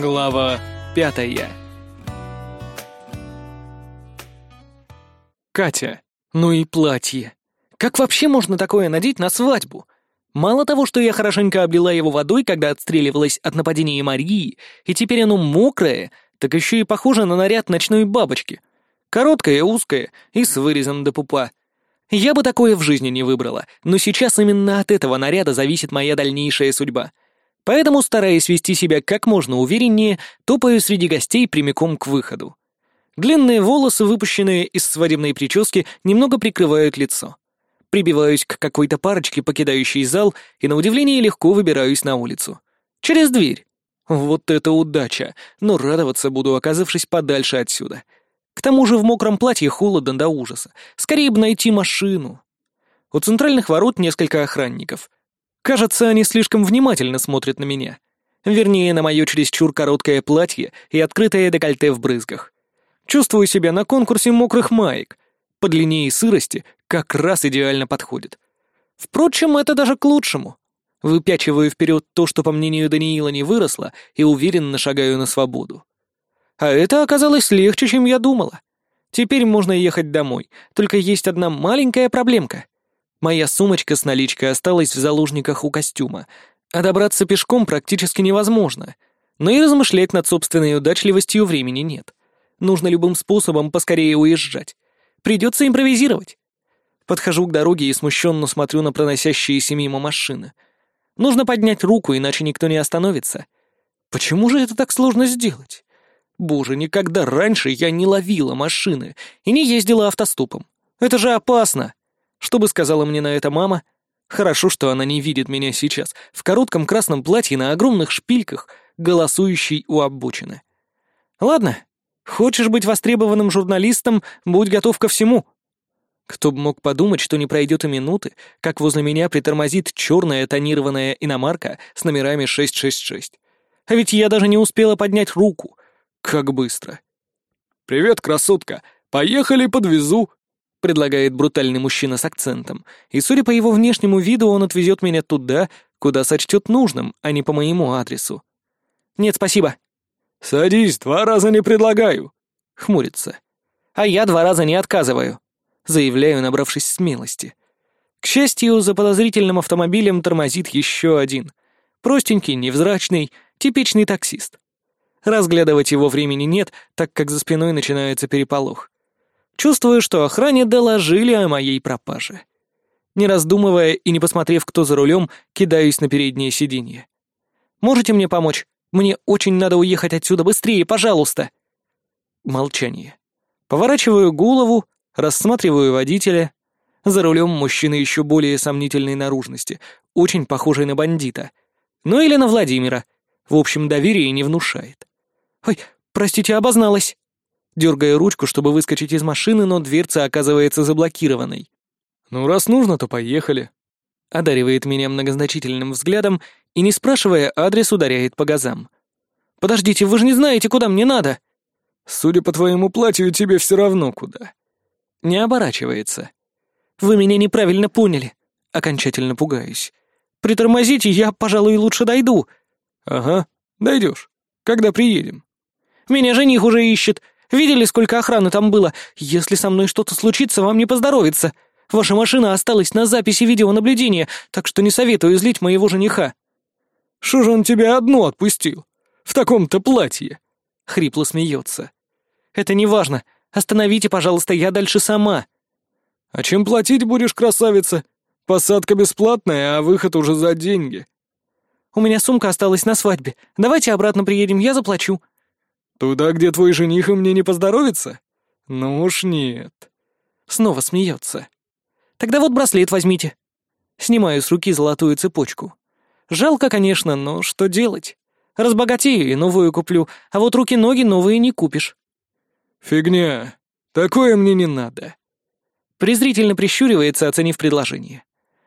Глава пятая Катя. Ну и платье. Как вообще можно такое надеть на свадьбу? Мало того, что я хорошенько облила его водой, когда отстреливалась от нападения Марии, и теперь оно мокрое, так еще и похоже на наряд ночной бабочки. Короткое, узкое и с вырезом до пупа. Я бы такое в жизни не выбрала, но сейчас именно от этого наряда зависит моя дальнейшая судьба. Поэтому, стараясь вести себя как можно увереннее, топаю среди гостей прямиком к выходу. Длинные волосы, выпущенные из свадебной прически, немного прикрывают лицо. Прибиваюсь к какой-то парочке, покидающей зал, и на удивление легко выбираюсь на улицу. Через дверь. Вот это удача, но радоваться буду, оказавшись подальше отсюда. К тому же в мокром платье холодно до ужаса. Скорее бы найти машину. У центральных ворот несколько охранников. Кажется, они слишком внимательно смотрят на меня. Вернее, на мое чересчур короткое платье и открытое декольте в брызгах. Чувствую себя на конкурсе мокрых маек. По длине и сырости как раз идеально подходит. Впрочем, это даже к лучшему. Выпячиваю вперед то, что, по мнению Даниила, не выросло, и уверенно шагаю на свободу. А это оказалось легче, чем я думала. Теперь можно ехать домой, только есть одна маленькая проблемка. Моя сумочка с наличкой осталась в заложниках у костюма, а добраться пешком практически невозможно. Но и размышлять над собственной удачливостью времени нет. Нужно любым способом поскорее уезжать. Придется импровизировать. Подхожу к дороге и смущенно смотрю на проносящиеся мимо машины. Нужно поднять руку, иначе никто не остановится. Почему же это так сложно сделать? Боже, никогда раньше я не ловила машины и не ездила автостопом. Это же опасно. Что бы сказала мне на это мама? Хорошо, что она не видит меня сейчас, в коротком красном платье на огромных шпильках, голосующей у обочины. Ладно, хочешь быть востребованным журналистом, будь готов ко всему. Кто бы мог подумать, что не пройдет и минуты, как возле меня притормозит черная тонированная иномарка с номерами 666. А ведь я даже не успела поднять руку — как быстро. «Привет, красотка! Поехали, подвезу!» — предлагает брутальный мужчина с акцентом, и, судя по его внешнему виду, он отвезет меня туда, куда сочтет нужным, а не по моему адресу. «Нет, спасибо». «Садись, два раза не предлагаю», — хмурится. «А я два раза не отказываю», — заявляю, набравшись смелости. К счастью, за подозрительным автомобилем тормозит еще один. Простенький, невзрачный, типичный таксист. Разглядывать его времени нет, так как за спиной начинается переполох. Чувствую, что охране доложили о моей пропаже. Не раздумывая и не посмотрев, кто за рулем, кидаюсь на переднее сиденье. «Можете мне помочь? Мне очень надо уехать отсюда быстрее, пожалуйста!» Молчание. Поворачиваю голову, рассматриваю водителя. За рулем мужчина еще более сомнительной наружности, очень похожий на бандита. Ну или на Владимира. В общем, доверие не внушает. «Ой, простите, обозналась!» Дергая ручку, чтобы выскочить из машины, но дверца оказывается заблокированной. «Ну, раз нужно, то поехали». Одаривает меня многозначительным взглядом и, не спрашивая адрес, ударяет по газам. «Подождите, вы же не знаете, куда мне надо!» «Судя по твоему платью, тебе все равно куда». Не оборачивается. «Вы меня неправильно поняли». Окончательно пугаюсь. «Притормозите, я, пожалуй, лучше дойду». «Ага, дойдешь. Когда приедем?» Меня жених уже ищет. Видели, сколько охраны там было? Если со мной что-то случится, вам не поздоровится. Ваша машина осталась на записи видеонаблюдения, так что не советую злить моего жениха». «Что же он тебя одну отпустил? В таком-то платье?» — хрипло смеется. «Это не важно. Остановите, пожалуйста, я дальше сама». «А чем платить будешь, красавица? Посадка бесплатная, а выход уже за деньги». «У меня сумка осталась на свадьбе. Давайте обратно приедем, я заплачу», Туда, где твой жених и мне не поздоровится? Ну уж нет. Снова смеется. Тогда вот браслет возьмите. Снимаю с руки золотую цепочку. Жалко, конечно, но что делать? Разбогатею и новую куплю, а вот руки-ноги новые не купишь. Фигня. Такое мне не надо. Презрительно прищуривается, оценив предложение.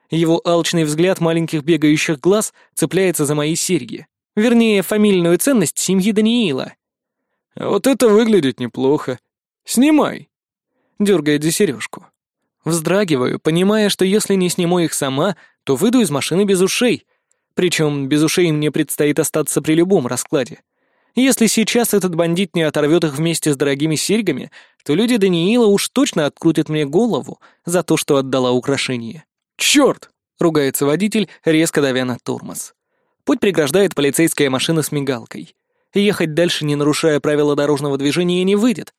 Его алчный взгляд маленьких бегающих глаз цепляется за мои серьги. Вернее, фамильную ценность семьи Даниила. «Вот это выглядит неплохо. Снимай!» Дергает сережку. Вздрагиваю, понимая, что если не сниму их сама, то выйду из машины без ушей. Причем без ушей мне предстоит остаться при любом раскладе. Если сейчас этот бандит не оторвет их вместе с дорогими серьгами, то люди Даниила уж точно открутят мне голову за то, что отдала украшение. «Черт!» — ругается водитель, резко давя на тормоз. Путь преграждает полицейская машина с мигалкой. Ехать дальше, не нарушая правила дорожного движения, не выйдет.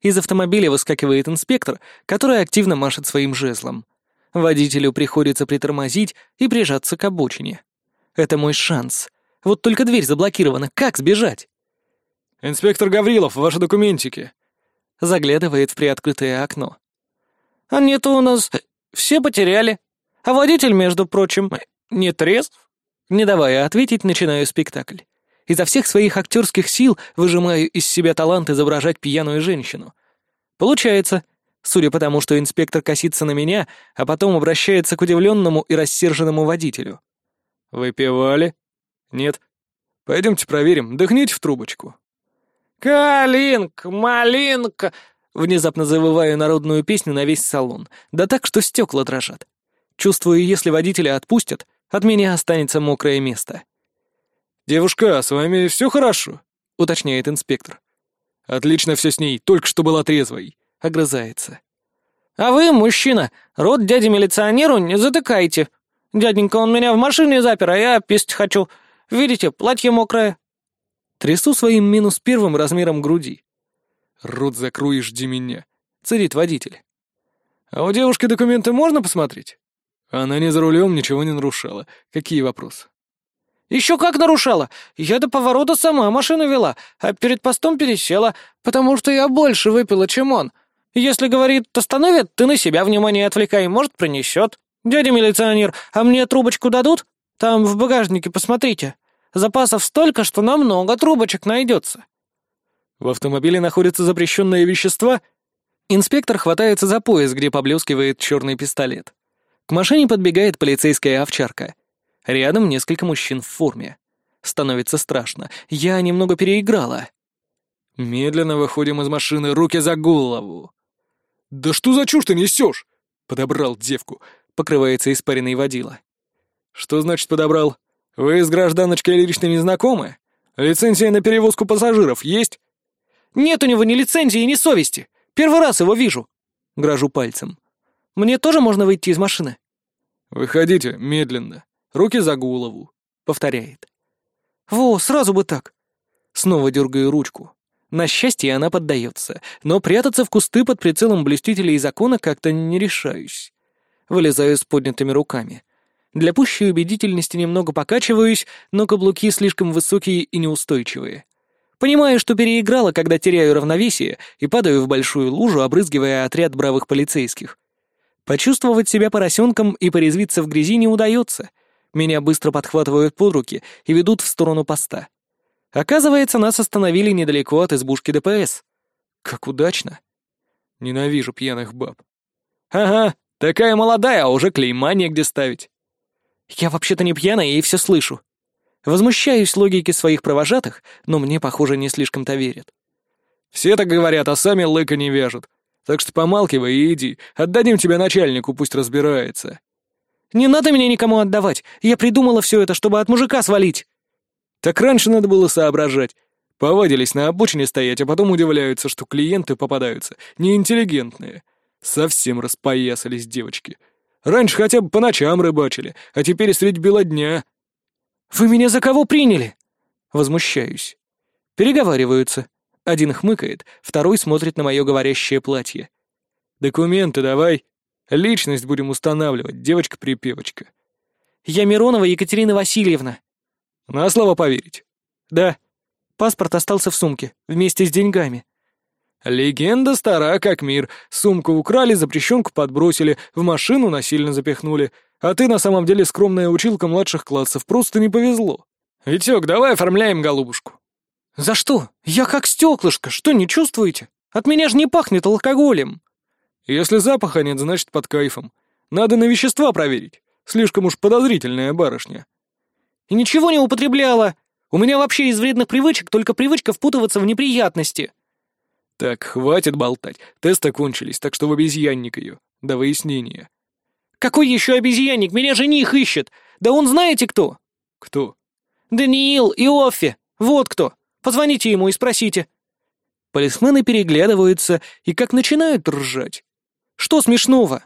Из автомобиля выскакивает инспектор, который активно машет своим жезлом. Водителю приходится притормозить и прижаться к обочине. Это мой шанс. Вот только дверь заблокирована. Как сбежать? «Инспектор Гаврилов, ваши документики!» Заглядывает в приоткрытое окно. «А нет у нас... Все потеряли. А водитель, между прочим, не трезв?» Не давая ответить, начинаю спектакль. Изо всех своих актерских сил выжимаю из себя талант изображать пьяную женщину. Получается, судя по тому, что инспектор косится на меня, а потом обращается к удивленному и рассерженному водителю. «Выпивали?» «Нет». «Пойдемте проверим, дыхните в трубочку». «Калинка, малинка!» Внезапно завываю народную песню на весь салон, да так, что стекла дрожат. Чувствую, если водителя отпустят, от меня останется мокрое место. «Девушка, с вами все хорошо?» — уточняет инспектор. «Отлично все с ней, только что была трезвой», — огрызается. «А вы, мужчина, рот дяде-милиционеру не затыкайте. Дяденька, он меня в машине запер, а я писать хочу. Видите, платье мокрое». Трясу своим минус первым размером груди. «Рот закрой жди меня», — царит водитель. «А у девушки документы можно посмотреть?» Она не за рулем ничего не нарушала. Какие вопросы? Еще как нарушала. Я до поворота сама машину вела, а перед постом пересела, потому что я больше выпила, чем он. Если, говорит, остановит, ты на себя внимание отвлекай, может, принесет. Дядя милиционер, а мне трубочку дадут? Там в багажнике посмотрите. Запасов столько, что на много трубочек найдется. В автомобиле находятся запрещенные вещества? Инспектор хватается за пояс, где поблескивает черный пистолет. К машине подбегает полицейская овчарка. Рядом несколько мужчин в форме. Становится страшно. Я немного переиграла. Медленно выходим из машины, руки за голову. «Да что за чушь ты несешь?» Подобрал девку. Покрывается испаренный водила. «Что значит подобрал? Вы с гражданочкой лично не знакомы? Лицензия на перевозку пассажиров есть?» «Нет у него ни лицензии, ни совести. Первый раз его вижу». Грожу пальцем. «Мне тоже можно выйти из машины?» «Выходите, медленно. Руки за голову», — повторяет. «Во, сразу бы так!» Снова дергаю ручку. На счастье, она поддается, но прятаться в кусты под прицелом блюстителей закона как-то не решаюсь. Вылезаю с поднятыми руками. Для пущей убедительности немного покачиваюсь, но каблуки слишком высокие и неустойчивые. Понимаю, что переиграла, когда теряю равновесие и падаю в большую лужу, обрызгивая отряд бравых полицейских. Почувствовать себя поросенком и порезвиться в грязи не удается. Меня быстро подхватывают под руки и ведут в сторону поста. Оказывается, нас остановили недалеко от избушки ДПС. Как удачно. Ненавижу пьяных баб. Ага, такая молодая, а уже клейма негде ставить. Я вообще-то не пьяная и все слышу. Возмущаюсь логике своих провожатых, но мне, похоже, не слишком-то верят. Все так говорят, а сами лыка не вяжут. Так что помалкивай и иди. Отдадим тебя начальнику, пусть разбирается». «Не надо меня никому отдавать. Я придумала все это, чтобы от мужика свалить». «Так раньше надо было соображать. Повадились на обочине стоять, а потом удивляются, что клиенты попадаются неинтеллигентные. Совсем распоясались девочки. Раньше хотя бы по ночам рыбачили, а теперь средь бела дня». «Вы меня за кого приняли?» Возмущаюсь. Переговариваются. Один хмыкает, второй смотрит на мое говорящее платье. «Документы давай. Личность будем устанавливать, девочка-припевочка». «Я Миронова Екатерина Васильевна». «На слово поверить?» «Да. Паспорт остался в сумке, вместе с деньгами». «Легенда стара, как мир. Сумку украли, запрещенку подбросили, в машину насильно запихнули. А ты на самом деле скромная училка младших классов, просто не повезло. Витек, давай оформляем голубушку». «За что? Я как стеклышко, что, не чувствуете? От меня же не пахнет алкоголем!» «Если запаха нет, значит, под кайфом. Надо на вещества проверить. Слишком уж подозрительная барышня». «И ничего не употребляла. У меня вообще из вредных привычек только привычка впутываться в неприятности». «Так, хватит болтать. Тесты кончились, так что в обезьянник ее. До выяснения». «Какой еще обезьянник? Меня жених ищет. Да он знаете кто?» «Кто?» «Даниил и Оффи. Вот кто. Позвоните ему и спросите». Полисмены переглядываются и как начинают ржать. «Что смешного?»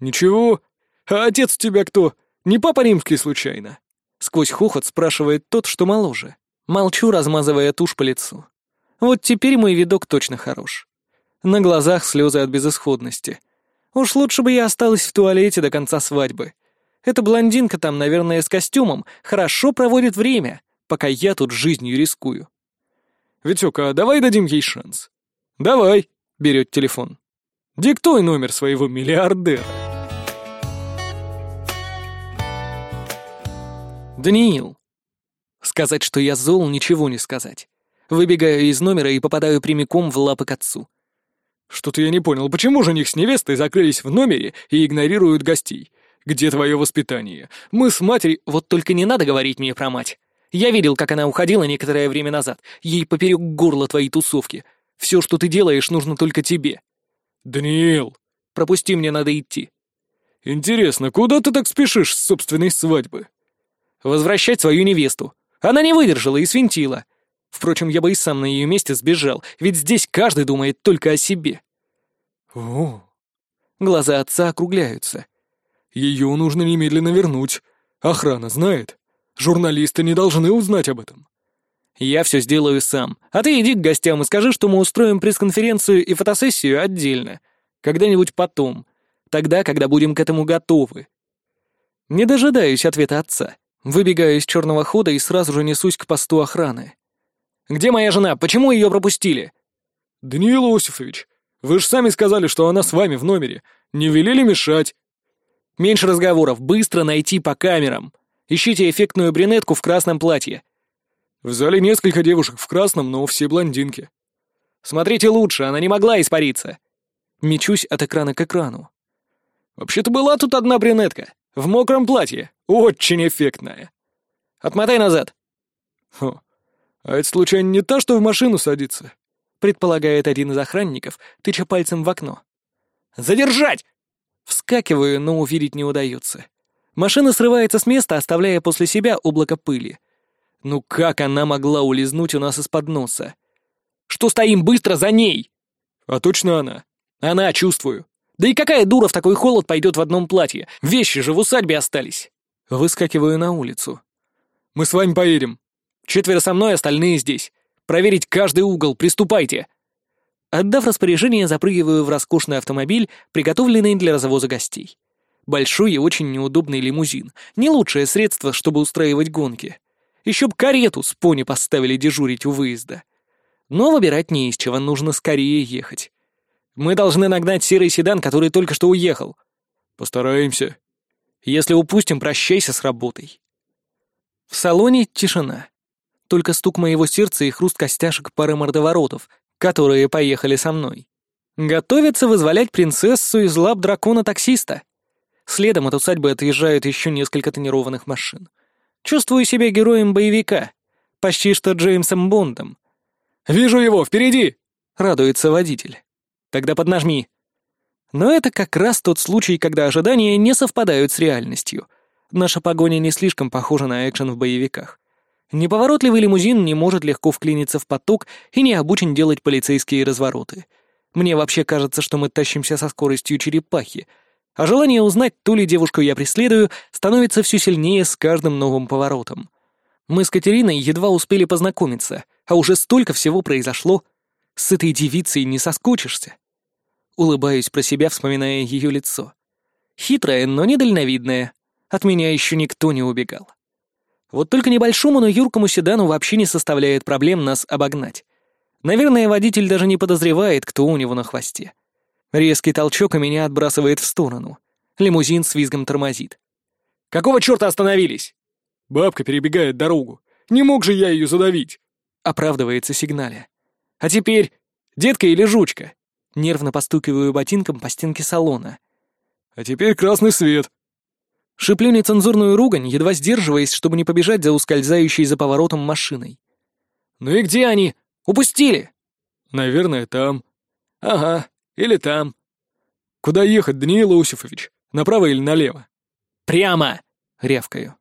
«Ничего. А отец у тебя кто? Не папа римский случайно?» Сквозь хохот спрашивает тот, что моложе. Молчу, размазывая тушь по лицу. Вот теперь мой видок точно хорош. На глазах слезы от безысходности. Уж лучше бы я осталась в туалете до конца свадьбы. Эта блондинка там, наверное, с костюмом, хорошо проводит время, пока я тут жизнью рискую. «Витёк, а давай дадим ей шанс?» «Давай», — берет телефон. «Диктуй номер своего миллиардера». Даниил. Сказать, что я зол, ничего не сказать. Выбегаю из номера и попадаю прямиком в лапы к отцу. «Что-то я не понял, почему жених с невестой закрылись в номере и игнорируют гостей? Где твое воспитание? Мы с матерью...» «Вот только не надо говорить мне про мать. Я видел, как она уходила некоторое время назад. Ей поперек горла твои тусовки. Все, что ты делаешь, нужно только тебе». «Даниил!» «Пропусти, мне надо идти». «Интересно, куда ты так спешишь с собственной свадьбы?» «Возвращать свою невесту. Она не выдержала и свинтила. Впрочем, я бы и сам на ее месте сбежал, ведь здесь каждый думает только о себе. О. Глаза отца округляются. Ее нужно немедленно вернуть. Охрана знает. Журналисты не должны узнать об этом. Я все сделаю сам. А ты иди к гостям и скажи, что мы устроим пресс-конференцию и фотосессию отдельно. Когда-нибудь потом. Тогда, когда будем к этому готовы. Не дожидаюсь ответа отца. Выбегаю из черного хода и сразу же несусь к посту охраны. Где моя жена? Почему ее пропустили?» «Даниил Осифович, вы же сами сказали, что она с вами в номере. Не велели мешать». «Меньше разговоров. Быстро найти по камерам. Ищите эффектную брюнетку в красном платье». «В зале несколько девушек в красном, но все блондинки». «Смотрите лучше, она не могла испариться». Мечусь от экрана к экрану. «Вообще-то была тут одна брюнетка. В мокром платье. Очень эффектная». «Отмотай назад». «Хо, «А это, случайно, не та, что в машину садится?» — предполагает один из охранников, тыча пальцем в окно. «Задержать!» Вскакиваю, но увидеть не удается. Машина срывается с места, оставляя после себя облако пыли. Ну как она могла улизнуть у нас из-под носа? «Что стоим быстро за ней?» «А точно она?» «Она, чувствую. Да и какая дура в такой холод пойдет в одном платье? Вещи же в усадьбе остались!» Выскакиваю на улицу. «Мы с вами поедем», Четверо со мной, остальные здесь. Проверить каждый угол, приступайте!» Отдав распоряжение, запрыгиваю в роскошный автомобиль, приготовленный для развоза гостей. Большой и очень неудобный лимузин. Не лучшее средство, чтобы устраивать гонки. Еще б карету с пони поставили дежурить у выезда. Но выбирать не из чего, нужно скорее ехать. Мы должны нагнать серый седан, который только что уехал. Постараемся. Если упустим, прощайся с работой. В салоне тишина только стук моего сердца и хруст костяшек пары мордоворотов, которые поехали со мной. Готовятся вызволять принцессу из лап дракона-таксиста. Следом от усадьбы отъезжают еще несколько тонированных машин. Чувствую себя героем боевика, почти что Джеймсом Бондом. «Вижу его, впереди!» — радуется водитель. «Тогда поднажми». Но это как раз тот случай, когда ожидания не совпадают с реальностью. Наша погоня не слишком похожа на экшен в боевиках. Неповоротливый лимузин не может легко вклиниться в поток и не обучен делать полицейские развороты. Мне вообще кажется, что мы тащимся со скоростью черепахи, а желание узнать, ту ли девушку я преследую, становится все сильнее с каждым новым поворотом. Мы с Катериной едва успели познакомиться, а уже столько всего произошло. С этой девицей не соскучишься. Улыбаюсь про себя, вспоминая ее лицо. Хитрое, но недальновидное. От меня еще никто не убегал. Вот только небольшому, но юркому седану вообще не составляет проблем нас обогнать. Наверное, водитель даже не подозревает, кто у него на хвосте. Резкий толчок и меня отбрасывает в сторону. Лимузин с визгом тормозит. «Какого черта остановились?» «Бабка перебегает дорогу. Не мог же я ее задавить!» Оправдывается сигналя. «А теперь детка или жучка?» Нервно постукиваю ботинком по стенке салона. «А теперь красный свет», Шиплю нецензурную ругань, едва сдерживаясь, чтобы не побежать за ускользающей за поворотом машиной. «Ну и где они? Упустили!» «Наверное, там». «Ага, или там». «Куда ехать, Даниил Иосифович? Направо или налево?» «Прямо!» — рявкаю.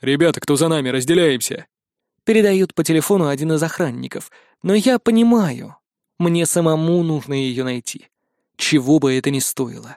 «Ребята, кто за нами, разделяемся!» передает по телефону один из охранников, но я понимаю, мне самому нужно ее найти. Чего бы это ни стоило.